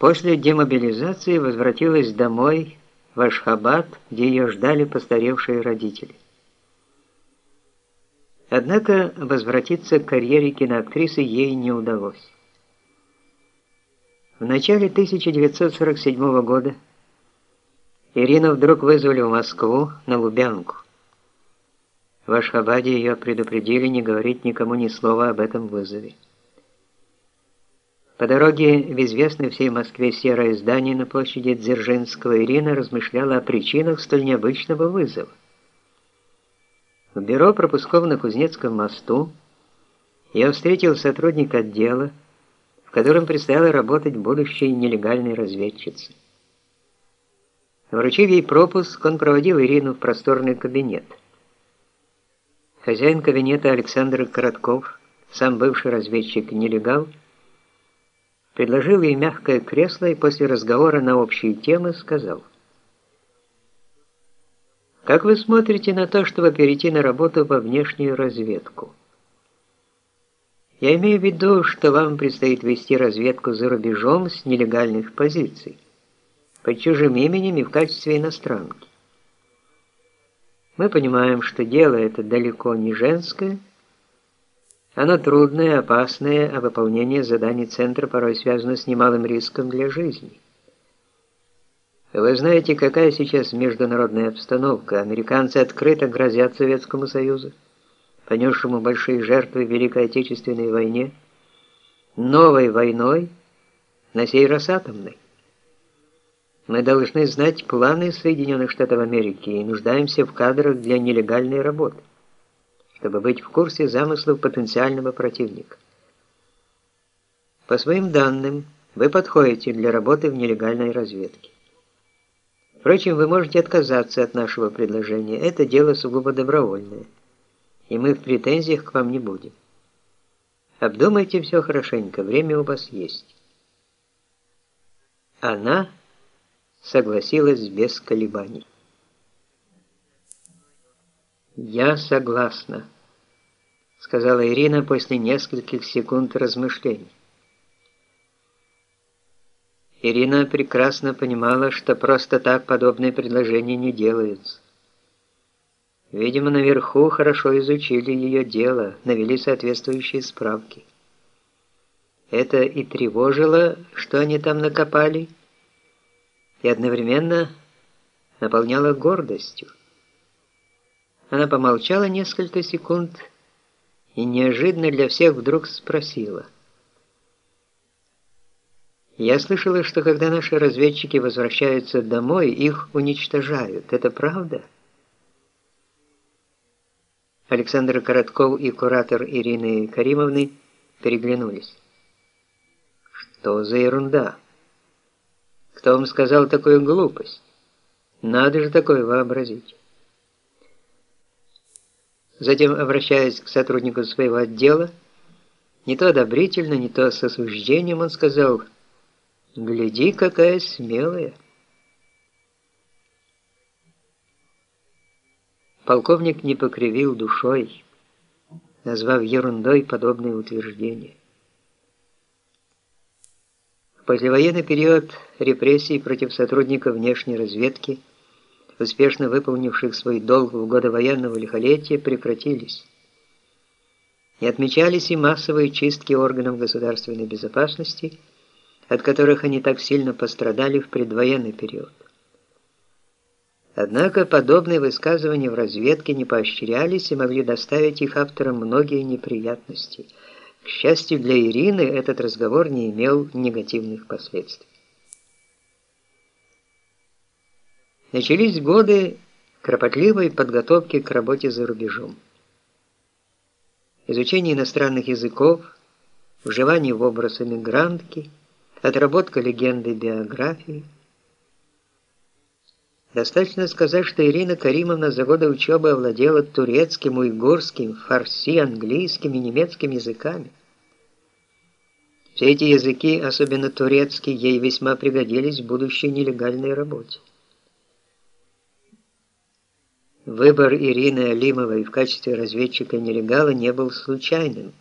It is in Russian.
После демобилизации возвратилась домой в Ашхабад, где ее ждали постаревшие родители. Однако возвратиться к карьере киноактрисы ей не удалось. В начале 1947 года Ирину вдруг вызвали в Москву на Лубянку. В Ашхабаде ее предупредили не говорить никому ни слова об этом вызове. По дороге в известное всей Москве серое здание на площади Дзержинского Ирина размышляла о причинах столь необычного вызова. В бюро пропусков на Кузнецком мосту я встретил сотрудника отдела, в котором предстояло работать будущей нелегальной разведчице. Вручив ей пропуск, он проводил Ирину в просторный кабинет. Хозяин кабинета Александр Коротков, сам бывший разведчик-нелегал, предложил ей мягкое кресло и после разговора на общие темы сказал, «Как вы смотрите на то, чтобы перейти на работу во внешнюю разведку?» Я имею в виду, что вам предстоит вести разведку за рубежом с нелегальных позиций, под чужим именем и в качестве иностранки. Мы понимаем, что дело это далеко не женское, оно трудное, опасное, а выполнение заданий Центра порой связано с немалым риском для жизни. Вы знаете, какая сейчас международная обстановка? Американцы открыто грозят Советскому Союзу, понесшему большие жертвы в Великой Отечественной войне, новой войной, на сей раз атомной. Мы должны знать планы Соединенных Штатов Америки и нуждаемся в кадрах для нелегальной работы чтобы быть в курсе замыслов потенциального противника. По своим данным, вы подходите для работы в нелегальной разведке. Впрочем, вы можете отказаться от нашего предложения. Это дело сугубо добровольное, и мы в претензиях к вам не будем. Обдумайте все хорошенько, время у вас есть. Она согласилась без колебаний. «Я согласна», — сказала Ирина после нескольких секунд размышлений. Ирина прекрасно понимала, что просто так подобные предложения не делаются. Видимо, наверху хорошо изучили ее дело, навели соответствующие справки. Это и тревожило, что они там накопали, и одновременно наполняло гордостью. Она помолчала несколько секунд и неожиданно для всех вдруг спросила. «Я слышала, что когда наши разведчики возвращаются домой, их уничтожают. Это правда?» Александр Коротков и куратор Ирины Каримовны переглянулись. «Что за ерунда? Кто вам сказал такую глупость? Надо же такое вообразить!» Затем, обращаясь к сотруднику своего отдела, не то одобрительно, не то с осуждением, он сказал, «Гляди, какая смелая!» Полковник не покривил душой, назвав ерундой подобные утверждения. В послевоенный период репрессий против сотрудников внешней разведки – успешно выполнивших свой долг в годы военного лихолетия, прекратились. Не отмечались и массовые чистки органов государственной безопасности, от которых они так сильно пострадали в предвоенный период. Однако подобные высказывания в разведке не поощрялись и могли доставить их авторам многие неприятности. К счастью для Ирины, этот разговор не имел негативных последствий. Начались годы кропотливой подготовки к работе за рубежом. Изучение иностранных языков, вживание в образ эмигрантки, отработка легенды биографии. Достаточно сказать, что Ирина Каримовна за годы учебы овладела турецким, уйгурским, фарси, английским и немецким языками. Все эти языки, особенно турецкий, ей весьма пригодились в будущей нелегальной работе. Выбор Ирины Алимовой в качестве разведчика-нелегала не был случайным.